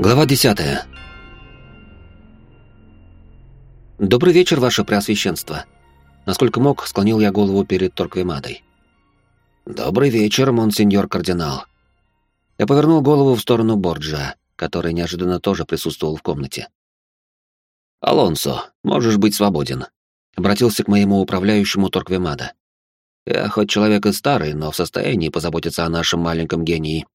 Глава 10. Добрый вечер, ваше преосвященство. Насколько мог, склонил я голову перед Торквемадой. Добрый вечер, монсеньор кардинал. Я повернул голову в сторону Борджа, который неожиданно тоже присутствовал в комнате. Алонсо, можешь быть свободен. Обратился к моему управляющему Торквемада. Я хоть человек и старый, но в состоянии позаботиться о нашем маленьком гении.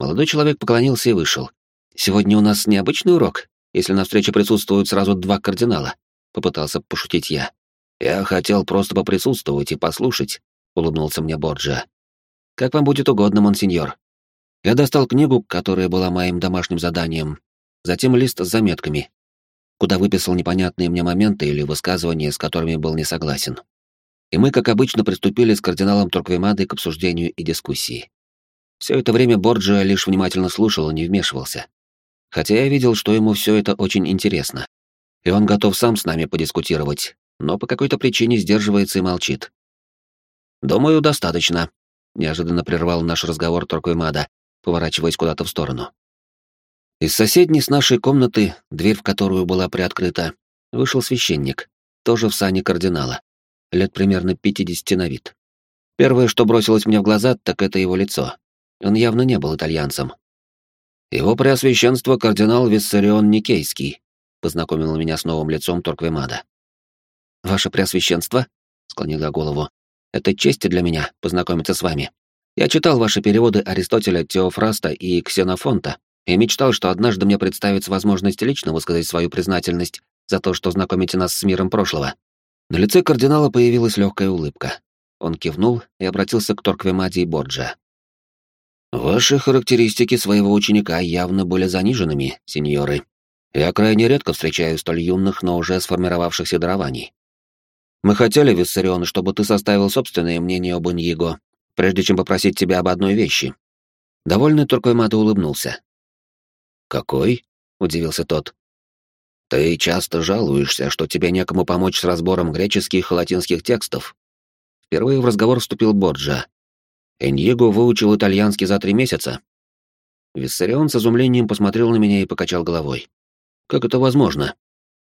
Молодой человек поклонился и вышел, Сегодня у нас необычный урок, если на встрече присутствуют сразу два кардинала, попытался пошутить я. Я хотел просто поприсутствовать и послушать, улыбнулся мне Борджа. Как вам будет угодно, монсеньор. Я достал книгу, которая была моим домашним заданием, затем лист с заметками, куда выписал непонятные мне моменты или высказывания, с которыми был не согласен. И мы, как обычно, приступили с кардиналом Торквемадой к обсуждению и дискуссии. Все это время Борджа лишь внимательно слушал и не вмешивался хотя я видел, что ему все это очень интересно. И он готов сам с нами подискутировать, но по какой-то причине сдерживается и молчит. «Думаю, достаточно», — неожиданно прервал наш разговор Торквемада, поворачиваясь куда-то в сторону. Из соседней с нашей комнаты, дверь в которую была приоткрыта, вышел священник, тоже в сане кардинала, лет примерно 50 на вид. Первое, что бросилось мне в глаза, так это его лицо. Он явно не был итальянцем, его преосвященство кардинал Виссарион Никейский познакомил меня с новым лицом Торквемада. Ваше преосвященство, склонил я голову, это честь для меня познакомиться с вами. Я читал ваши переводы Аристотеля, Теофраста и Ксенофонта и мечтал, что однажды мне представится возможность лично высказать свою признательность за то, что знакомите нас с миром прошлого. На лице кардинала появилась легкая улыбка. Он кивнул и обратился к Торквемаде и Борджа. Ваши характеристики своего ученика явно были заниженными, сеньоры. Я крайне редко встречаю столь юных, но уже сформировавшихся дарований. Мы хотели, Виссарион, чтобы ты составил собственное мнение об Иньего, прежде чем попросить тебя об одной вещи. Довольный Турквемада улыбнулся. «Какой?» — удивился тот. «Ты часто жалуешься, что тебе некому помочь с разбором греческих и латинских текстов». Впервые в разговор вступил Борджа, Эньего выучил итальянский за три месяца. Виссарион с изумлением посмотрел на меня и покачал головой. Как это возможно?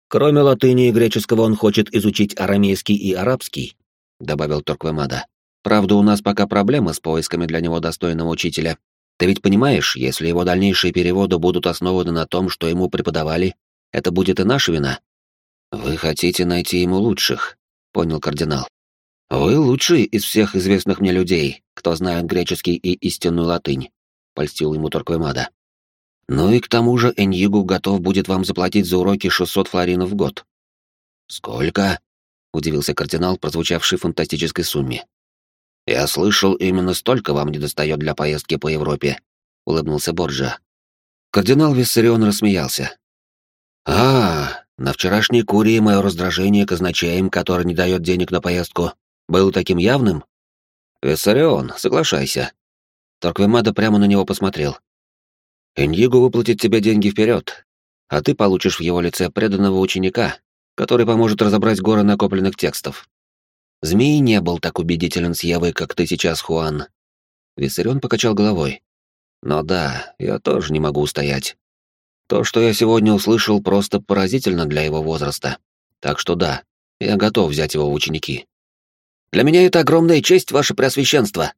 Кроме латыни и греческого он хочет изучить арамейский и арабский, добавил Торквемада. Правда, у нас пока проблемы с поисками для него достойного учителя. Ты ведь понимаешь, если его дальнейшие переводы будут основаны на том, что ему преподавали, это будет и наша вина. Вы хотите найти ему лучших, понял кардинал. Вы лучший из всех известных мне людей, кто знает греческий и истинную латынь, польстил ему Торквемада. Ну и к тому же Эньигу готов будет вам заплатить за уроки 600 флоринов в год. Сколько? удивился кардинал, прозвучавший фантастической сумме. Я слышал, именно столько вам недостает для поездки по Европе, улыбнулся Борджа. Кардинал Виссарион рассмеялся. А, на вчерашней курии мое раздражение казначеем, который не дает денег на поездку, был таким явным? Виссарион, соглашайся. Торквемада прямо на него посмотрел. Иньего выплатит тебе деньги вперед, а ты получишь в его лице преданного ученика, который поможет разобрать горы накопленных текстов. Змей не был так убедителен с Евой, как ты сейчас, Хуан. Виссарион покачал головой. Но да, я тоже не могу устоять. То, что я сегодня услышал, просто поразительно для его возраста. Так что да, я готов взять его в ученики. Для меня это огромная честь, ваше преосвященство!»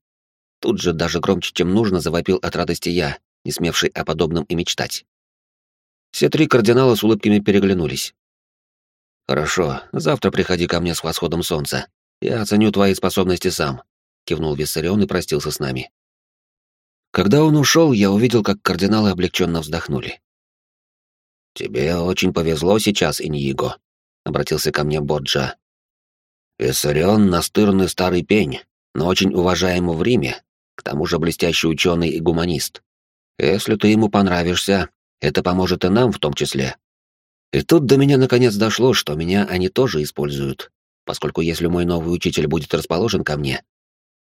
Тут же даже громче, чем нужно, завопил от радости я, не смевший о подобном и мечтать. Все три кардинала с улыбками переглянулись. «Хорошо, завтра приходи ко мне с восходом солнца. Я оценю твои способности сам», — кивнул Виссарион и простился с нами. Когда он ушел, я увидел, как кардиналы облегченно вздохнули. «Тебе очень повезло сейчас, Иньиго», — обратился ко мне Боджа, Виссарион — настырный старый пень, но очень уважаемый в Риме, к тому же блестящий ученый и гуманист. Если ты ему понравишься, это поможет и нам в том числе. И тут до меня наконец дошло, что меня они тоже используют, поскольку если мой новый учитель будет расположен ко мне,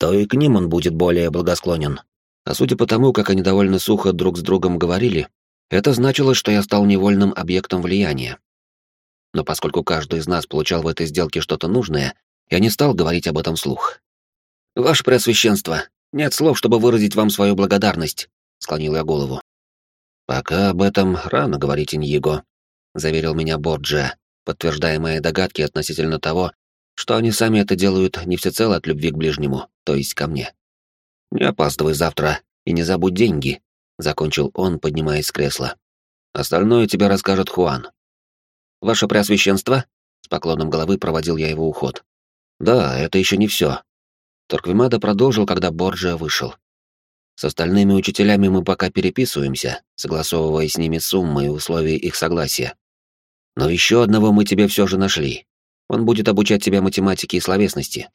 то и к ним он будет более благосклонен. А судя по тому, как они довольно сухо друг с другом говорили, это значило, что я стал невольным объектом влияния но поскольку каждый из нас получал в этой сделке что-то нужное, я не стал говорить об этом вслух. «Ваше Преосвященство, нет слов, чтобы выразить вам свою благодарность», — склонил я голову. «Пока об этом рано говорить, Иньего», — заверил меня Борджа, подтверждая мои догадки относительно того, что они сами это делают не всецело от любви к ближнему, то есть ко мне. «Не опаздывай завтра и не забудь деньги», — закончил он, поднимаясь с кресла. «Остальное тебе расскажет Хуан». «Ваше Преосвященство?» — с поклоном головы проводил я его уход. «Да, это еще не все». Торквемада продолжил, когда Борджа вышел. С остальными учителями мы пока переписываемся, согласовывая с ними суммы и условия их согласия. Но еще одного мы тебе все же нашли. Он будет обучать тебя математике и словесности.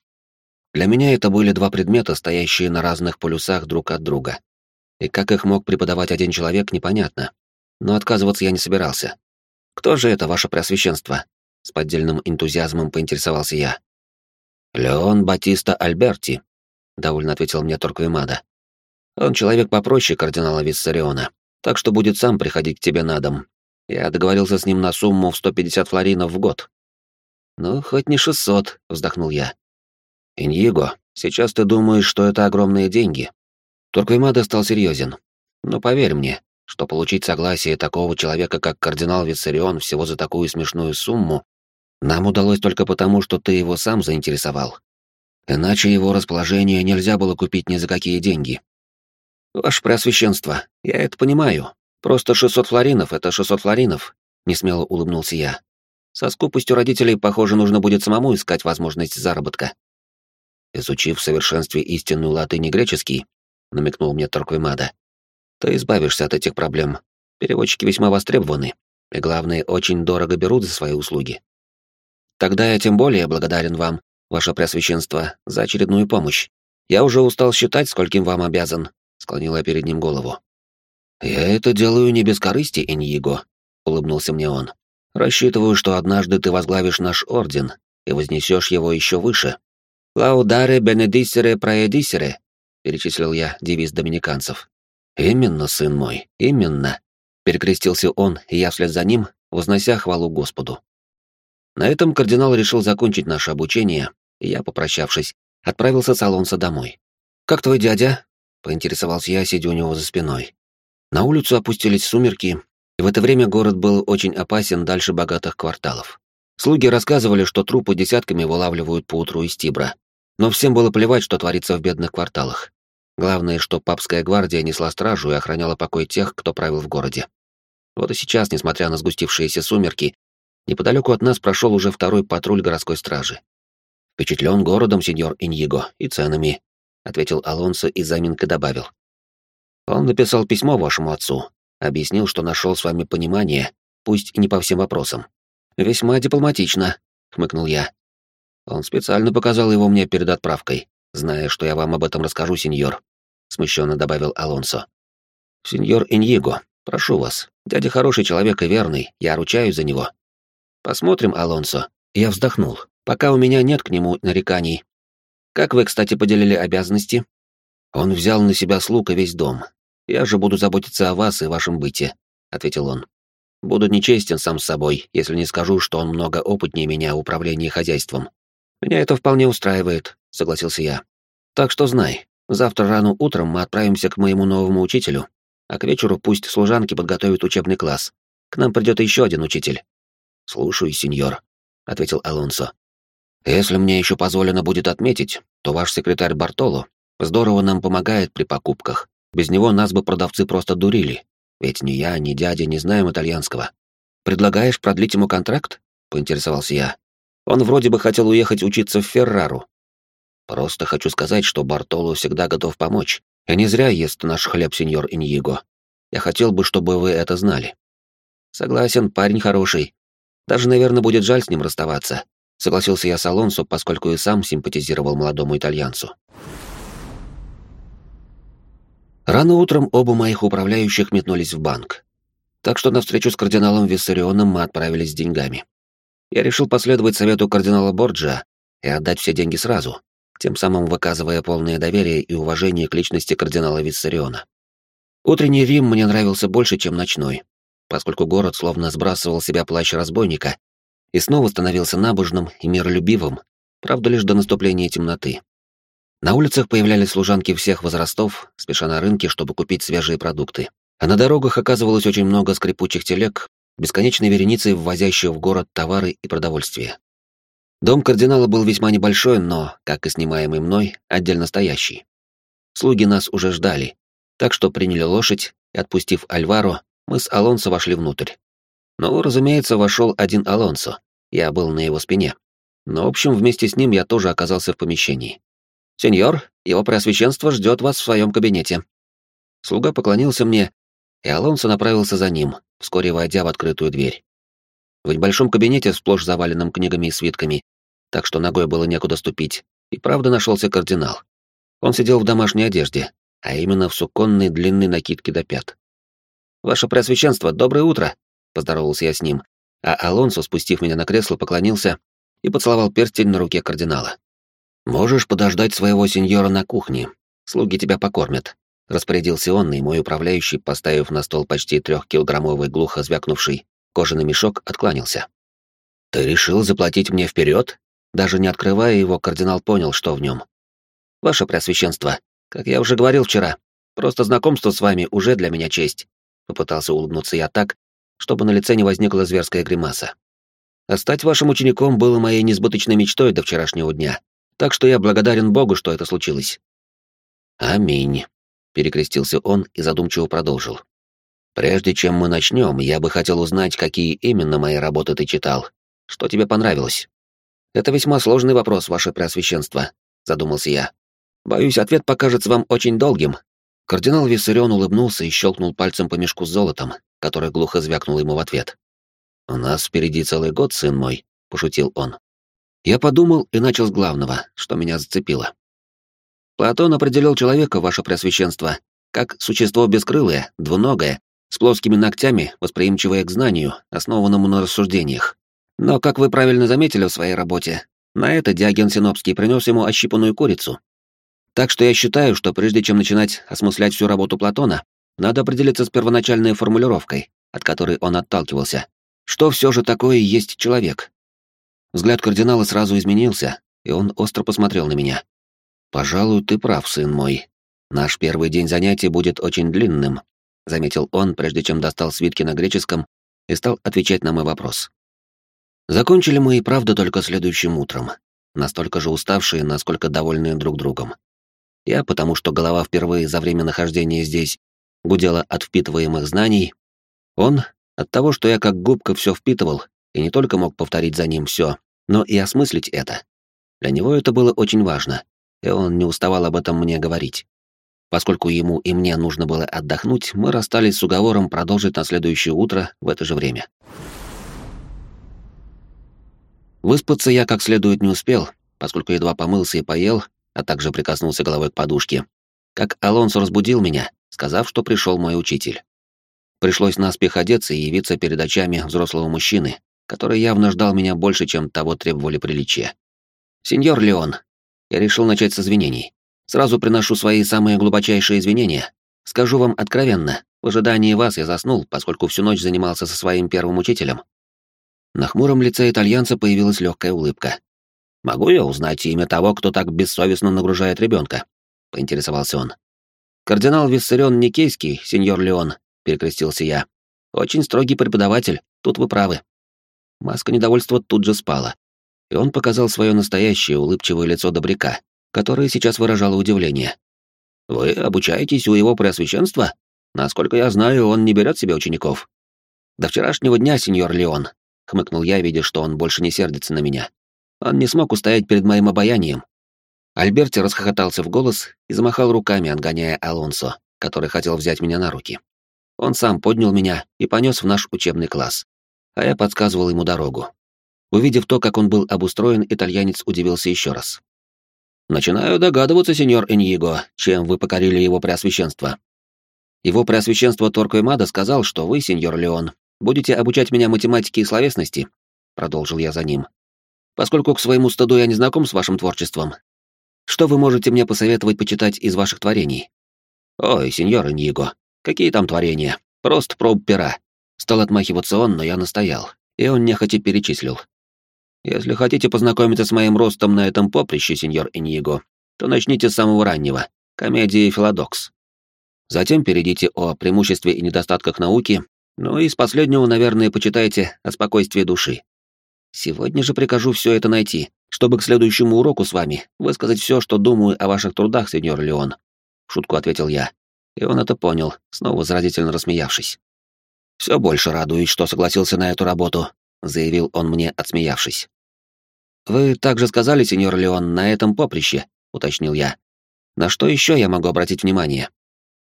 Для меня это были два предмета, стоящие на разных полюсах друг от друга. И как их мог преподавать один человек, непонятно. Но отказываться я не собирался. «Кто же это, ваше преосвященство?» С поддельным энтузиазмом поинтересовался я. «Леон Батиста Альберти», — довольно ответил мне Торквемада. «Он человек попроще кардинала Виссариона, так что будет сам приходить к тебе на дом. Я договорился с ним на сумму в 150 флоринов в год». «Ну, хоть не 600», — вздохнул я. «Иньего, сейчас ты думаешь, что это огромные деньги». Турквемада стал серьезен. «Но поверь мне, что получить согласие такого человека, как кардинал Виссарион, всего за такую смешную сумму, нам удалось только потому, что ты его сам заинтересовал. Иначе его расположение нельзя было купить ни за какие деньги. Ваше Преосвященство, я это понимаю. Просто 600 флоринов — это 600 флоринов, — несмело улыбнулся я. Со скупостью родителей, похоже, нужно будет самому искать возможность заработка. Изучив в совершенстве истинную латынь и греческий, намекнул мне Торквемада, ты избавишься от этих проблем. Переводчики весьма востребованы, и, главное, очень дорого берут за свои услуги. Тогда я тем более благодарен вам, ваше Преосвященство, за очередную помощь. Я уже устал считать, скольким вам обязан, — склонила перед ним голову. «Я это делаю не без корысти, Эньего», — улыбнулся мне он. «Рассчитываю, что однажды ты возглавишь наш орден и вознесешь его еще выше. «Лаударе бенедиссере проедиссере», — перечислил я девиз доминиканцев. «Именно, сын мой, именно», — перекрестился он, и я вслед за ним, вознося хвалу Господу. На этом кардинал решил закончить наше обучение, и я, попрощавшись, отправился с Алонсо домой. «Как твой дядя?» — поинтересовался я, сидя у него за спиной. На улицу опустились сумерки, и в это время город был очень опасен дальше богатых кварталов. Слуги рассказывали, что трупы десятками вылавливают по утру из Тибра. Но всем было плевать, что творится в бедных кварталах. Главное, что папская гвардия несла стражу и охраняла покой тех, кто правил в городе. Вот и сейчас, несмотря на сгустившиеся сумерки, неподалеку от нас прошел уже второй патруль городской стражи. «Впечатлен городом, сеньор Иньего, и ценами», — ответил Алонсо и заминкой добавил. «Он написал письмо вашему отцу, объяснил, что нашел с вами понимание, пусть и не по всем вопросам. «Весьма дипломатично», — хмыкнул я. «Он специально показал его мне перед отправкой, зная, что я вам об этом расскажу, сеньор», — смущенно добавил Алонсо. «Сеньор Иньего, прошу вас, дядя хороший человек и верный, я ручаюсь за него». «Посмотрим, Алонсо». Я вздохнул. «Пока у меня нет к нему нареканий. Как вы, кстати, поделили обязанности?» «Он взял на себя слуг и весь дом. Я же буду заботиться о вас и вашем быте», — ответил он. Буду нечестен сам с собой, если не скажу, что он много опытнее меня в управлении хозяйством. Меня это вполне устраивает, согласился я. Так что знай, завтра рано утром мы отправимся к моему новому учителю, а к вечеру пусть служанки подготовят учебный класс. К нам придет еще один учитель. Слушаю, сеньор, ответил Алонсо. Если мне еще позволено будет отметить, то ваш секретарь Бартоло здорово нам помогает при покупках. Без него нас бы продавцы просто дурили. Ведь ни я, ни дядя не знаем итальянского. Предлагаешь продлить ему контракт? Поинтересовался я. Он вроде бы хотел уехать учиться в Феррару. Просто хочу сказать, что Бартоло всегда готов помочь. И не зря ест наш хлеб, сеньор Иньего. Я хотел бы, чтобы вы это знали. Согласен, парень хороший. Даже, наверное, будет жаль с ним расставаться. Согласился я с Алонсо, поскольку и сам симпатизировал молодому итальянцу. Рано утром оба моих управляющих метнулись в банк. Так что на встречу с кардиналом Виссарионом мы отправились с деньгами. Я решил последовать совету кардинала Борджа и отдать все деньги сразу, тем самым выказывая полное доверие и уважение к личности кардинала Виссариона. Утренний Рим мне нравился больше, чем ночной, поскольку город словно сбрасывал себя плащ разбойника и снова становился набожным и миролюбивым, правда, лишь до наступления темноты. На улицах появлялись служанки всех возрастов, спеша на рынке, чтобы купить свежие продукты. А на дорогах оказывалось очень много скрипучих телег, бесконечной вереницей ввозящих в город товары и продовольствие. Дом кардинала был весьма небольшой, но, как и снимаемый мной, отдельно стоящий. Слуги нас уже ждали, так что приняли лошадь, и, отпустив Альваро, мы с Алонсо вошли внутрь. Ну, разумеется, вошел один Алонсо, я был на его спине. Но, в общем, вместе с ним я тоже оказался в помещении. «Сеньор, его преосвященство ждет вас в своем кабинете». Слуга поклонился мне, и Алонсо направился за ним, вскоре войдя в открытую дверь. В небольшом кабинете, сплошь заваленном книгами и свитками, так что ногой было некуда ступить, и правда нашелся кардинал. Он сидел в домашней одежде, а именно в суконной длинной накидке до пят. «Ваше Преосвященство, доброе утро!» — поздоровался я с ним, а Алонсо, спустив меня на кресло, поклонился и поцеловал перстень на руке кардинала. «Можешь подождать своего сеньора на кухне, слуги тебя покормят», — распорядился он, и мой управляющий, поставив на стол почти трехкилограммовый глухо звякнувший кожаный мешок, откланялся. «Ты решил заплатить мне вперед? Даже не открывая его, кардинал понял, что в нем. «Ваше Преосвященство, как я уже говорил вчера, просто знакомство с вами уже для меня честь», — попытался улыбнуться я так, чтобы на лице не возникла зверская гримаса. «А стать вашим учеником было моей несбыточной мечтой до вчерашнего дня, так что я благодарен Богу, что это случилось». «Аминь», — перекрестился он и задумчиво продолжил. «Прежде чем мы начнем, я бы хотел узнать, какие именно мои работы ты читал. Что тебе понравилось?» «Это весьма сложный вопрос, ваше преосвященство», — задумался я. «Боюсь, ответ покажется вам очень долгим». Кардинал Виссарион улыбнулся и щелкнул пальцем по мешку с золотом, который глухо звякнул ему в ответ. «У нас впереди целый год, сын мой», — пошутил он. Я подумал и начал с главного, что меня зацепило. Платон определил человека, ваше преосвященство, как существо бескрылое, двуногое, с плоскими ногтями, восприимчивое к знанию, основанному на рассуждениях. Но, как вы правильно заметили в своей работе, на это Диоген Синопский принес ему ощипанную курицу. Так что я считаю, что прежде чем начинать осмыслять всю работу Платона, надо определиться с первоначальной формулировкой, от которой он отталкивался. Что все же такое есть человек? Взгляд кардинала сразу изменился, и он остро посмотрел на меня. «Пожалуй, ты прав, сын мой. Наш первый день занятий будет очень длинным», — заметил он, прежде чем достал свитки на греческом и стал отвечать на мой вопрос. Закончили мы и правда только следующим утром, настолько же уставшие, насколько довольные друг другом. Я, потому что голова впервые за время нахождения здесь гудела от впитываемых знаний, он от того, что я как губка все впитывал и не только мог повторить за ним все, но и осмыслить это. Для него это было очень важно, и он не уставал об этом мне говорить. Поскольку ему и мне нужно было отдохнуть, мы расстались с уговором продолжить на следующее утро в это же время. Выспаться я как следует не успел, поскольку едва помылся и поел, а также прикоснулся головой к подушке, как Алонсо разбудил меня, сказав, что пришел мой учитель. Пришлось наспех одеться и явиться перед очами взрослого мужчины, который явно ждал меня больше, чем того требовали приличия. «Сеньор Леон», я решил начать с извинений. Сразу приношу свои самые глубочайшие извинения. Скажу вам откровенно, в ожидании вас я заснул, поскольку всю ночь занимался со своим первым учителем. На хмуром лице итальянца появилась легкая улыбка. «Могу я узнать имя того, кто так бессовестно нагружает ребенка?» — поинтересовался он. «Кардинал Виссарион Никейский, сеньор Леон», — перекрестился я. «Очень строгий преподаватель, тут вы правы». Маска недовольства тут же спала, и он показал свое настоящее улыбчивое лицо добряка, которое сейчас выражало удивление. «Вы обучаетесь у его преосвященства? Насколько я знаю, он не берет себе учеников». «До вчерашнего дня, сеньор Леон, — хмыкнул я, видя, что он больше не сердится на меня. Он не смог устоять перед моим обаянием. Альберти расхохотался в голос и замахал руками, отгоняя Алонсо, который хотел взять меня на руки. Он сам поднял меня и понес в наш учебный класс, а я подсказывал ему дорогу. Увидев то, как он был обустроен, итальянец удивился еще раз. «Начинаю догадываться, сеньор Эньего, чем вы покорили его преосвященство. Его преосвященство Торквемада сказал, что вы, сеньор Леон, Будете обучать меня математике и словесности?» Продолжил я за ним. «Поскольку к своему стыду я не знаком с вашим творчеством, что вы можете мне посоветовать почитать из ваших творений?» «Ой, сеньор Иньего, какие там творения? Просто проб пера». Стал отмахиваться он, но я настоял, и он нехотя перечислил. «Если хотите познакомиться с моим ростом на этом поприще, сеньор Иньего, то начните с самого раннего, комедии «Филодокс». Затем перейдите о преимуществе и недостатках науки, ну и с последнего, наверное, почитайте о спокойствии души. Сегодня же прикажу все это найти, чтобы к следующему уроку с вами высказать все, что думаю о ваших трудах, сеньор Леон. Шутку ответил я, и он это понял, снова заразительно рассмеявшись. Все больше радуюсь, что согласился на эту работу, заявил он мне, отсмеявшись. Вы также сказали, сеньор Леон, на этом поприще, уточнил я. На что еще я могу обратить внимание?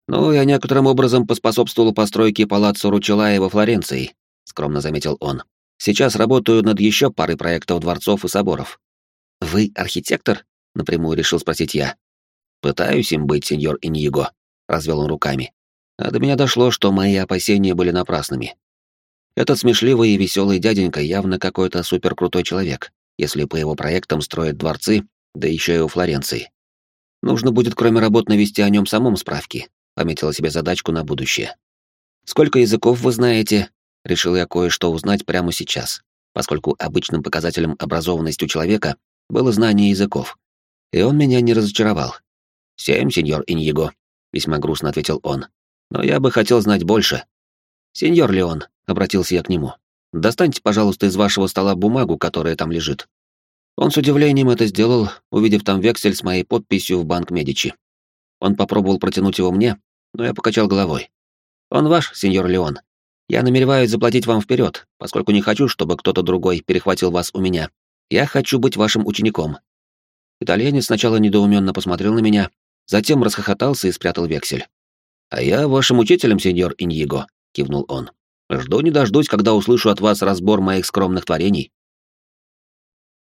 Ну, я некоторым образом поспособствовал постройке палаццо Ручелая во Флоренции, скромно заметил он. Сейчас работаю над еще парой проектов дворцов и соборов. Вы архитектор? напрямую решил спросить я. Пытаюсь им быть, сеньор Иньего, развел он руками. А до меня дошло, что мои опасения были напрасными. Этот смешливый и веселый дяденька явно какой-то суперкрутой человек, если по его проектам строят дворцы, да еще и у Флоренции. Нужно будет, кроме работ, навести о нем самом справки, пометила себе задачку на будущее. Сколько языков вы знаете? Решил я кое-что узнать прямо сейчас, поскольку обычным показателем образованности у человека было знание языков. И он меня не разочаровал. «Семь, сеньор Иньего», — весьма грустно ответил он. «Но я бы хотел знать больше». «Сеньор Леон», — обратился я к нему, — «достаньте, пожалуйста, из вашего стола бумагу, которая там лежит». Он с удивлением это сделал, увидев там вексель с моей подписью в банк Медичи. Он попробовал протянуть его мне, но я покачал головой. «Он ваш, сеньор Леон. Я намереваюсь заплатить вам вперед, поскольку не хочу, чтобы кто-то другой перехватил вас у меня. Я хочу быть вашим учеником». Итальянец сначала недоуменно посмотрел на меня, затем расхохотался и спрятал вексель. «А я вашим учителем, сеньор Иньего», — кивнул он. «Жду не дождусь, когда услышу от вас разбор моих скромных творений».